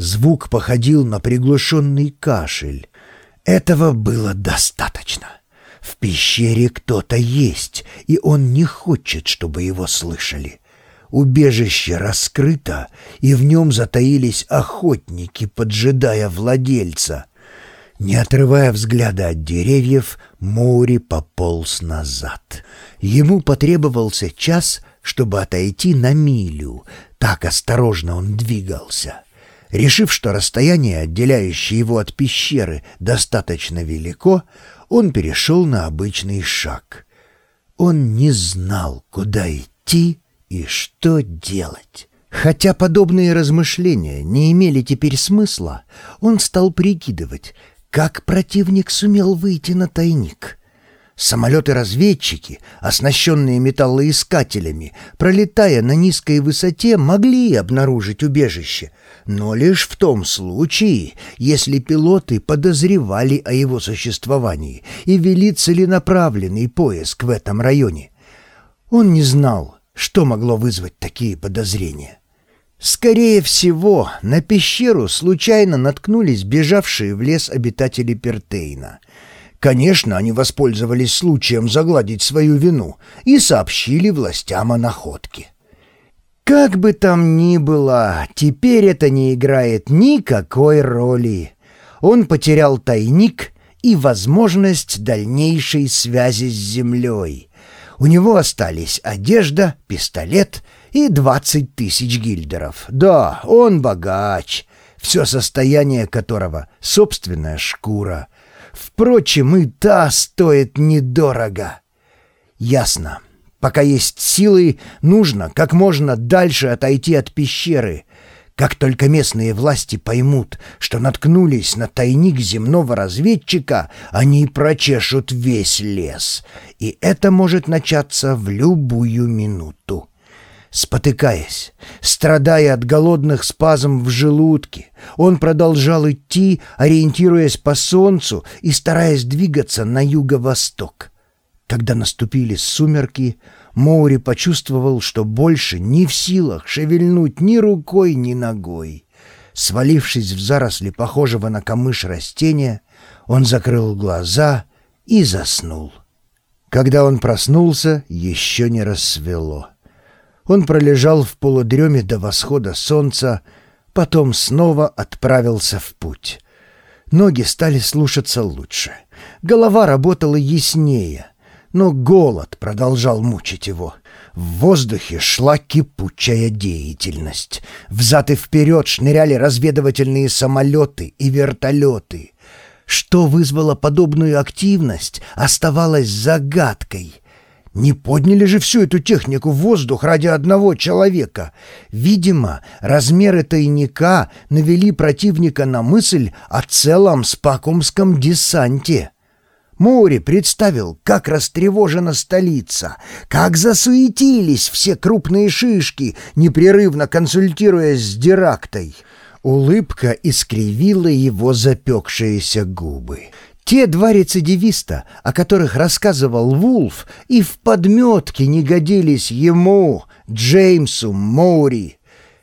Звук походил на приглушенный кашель. Этого было достаточно. В пещере кто-то есть, и он не хочет, чтобы его слышали. Убежище раскрыто, и в нем затаились охотники, поджидая владельца. Не отрывая взгляда от деревьев, Моури пополз назад. Ему потребовался час, чтобы отойти на милю. Так осторожно он двигался. Решив, что расстояние, отделяющее его от пещеры, достаточно велико, он перешел на обычный шаг. Он не знал, куда идти и что делать. Хотя подобные размышления не имели теперь смысла, он стал прикидывать, как противник сумел выйти на тайник. Самолеты-разведчики, оснащенные металлоискателями, пролетая на низкой высоте, могли обнаружить убежище, но лишь в том случае, если пилоты подозревали о его существовании и вели целенаправленный поиск в этом районе. Он не знал, что могло вызвать такие подозрения. Скорее всего, на пещеру случайно наткнулись бежавшие в лес обитатели Пертейна — Конечно, они воспользовались случаем загладить свою вину и сообщили властям о находке. Как бы там ни было, теперь это не играет никакой роли. Он потерял тайник и возможность дальнейшей связи с землей. У него остались одежда, пистолет и двадцать тысяч гильдеров. Да, он богач, все состояние которого — собственная шкура — Впрочем, и та стоит недорого. Ясно. Пока есть силы, нужно как можно дальше отойти от пещеры. Как только местные власти поймут, что наткнулись на тайник земного разведчика, они прочешут весь лес. И это может начаться в любую минуту. Спотыкаясь, страдая от голодных спазм в желудке, он продолжал идти, ориентируясь по солнцу и стараясь двигаться на юго-восток. Когда наступили сумерки, Моури почувствовал, что больше не в силах шевельнуть ни рукой, ни ногой. Свалившись в заросли похожего на камыш растения, он закрыл глаза и заснул. Когда он проснулся, еще не рассвело. Он пролежал в полудреме до восхода солнца, потом снова отправился в путь. Ноги стали слушаться лучше. Голова работала яснее, но голод продолжал мучить его. В воздухе шла кипучая деятельность. Взад и вперед шныряли разведывательные самолеты и вертолеты. Что вызвало подобную активность, оставалось загадкой. Не подняли же всю эту технику в воздух ради одного человека. Видимо, размеры тайника навели противника на мысль о целом спакумском десанте. Море представил, как растревожена столица, как засуетились все крупные шишки, непрерывно консультируясь с Дирактой. Улыбка искривила его запекшиеся губы. Те два рецидивиста, о которых рассказывал Вулф, и в подметке не годились ему, Джеймсу Моури.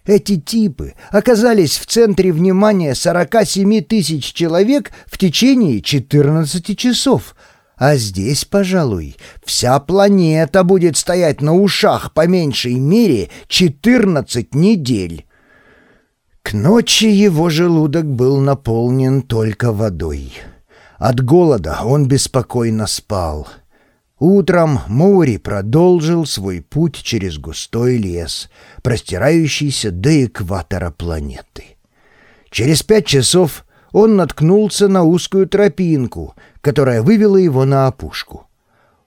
Эти типы оказались в центре внимания 47 тысяч человек в течение 14 часов, а здесь, пожалуй, вся планета будет стоять на ушах по меньшей мере 14 недель. К ночи его желудок был наполнен только водой. От голода он беспокойно спал. Утром Мори продолжил свой путь через густой лес, простирающийся до экватора планеты. Через пять часов он наткнулся на узкую тропинку, которая вывела его на опушку.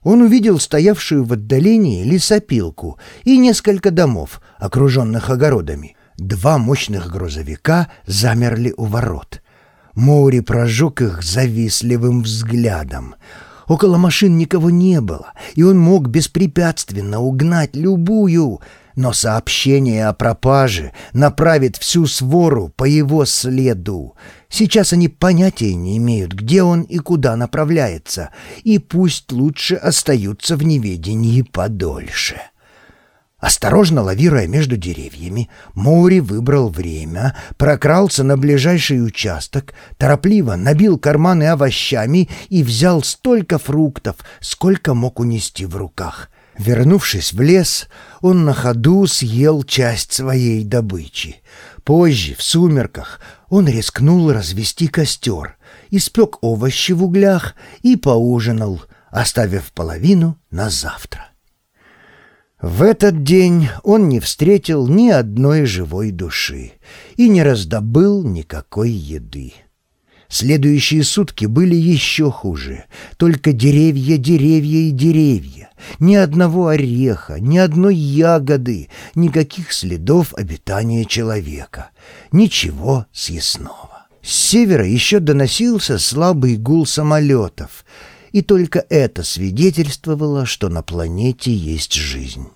Он увидел стоявшую в отдалении лесопилку и несколько домов, окруженных огородами. Два мощных грузовика замерли у ворот — Моури прожег их завистливым взглядом. Около машин никого не было, и он мог беспрепятственно угнать любую, но сообщение о пропаже направит всю свору по его следу. Сейчас они понятия не имеют, где он и куда направляется, и пусть лучше остаются в неведении подольше. Осторожно лавируя между деревьями, Моури выбрал время, прокрался на ближайший участок, торопливо набил карманы овощами и взял столько фруктов, сколько мог унести в руках. Вернувшись в лес, он на ходу съел часть своей добычи. Позже, в сумерках, он рискнул развести костер, испек овощи в углях и поужинал, оставив половину на завтра. В этот день он не встретил ни одной живой души и не раздобыл никакой еды. Следующие сутки были еще хуже. Только деревья, деревья и деревья. Ни одного ореха, ни одной ягоды, никаких следов обитания человека. Ничего съестного. С севера еще доносился слабый гул самолетов — и только это свидетельствовало, что на планете есть жизнь.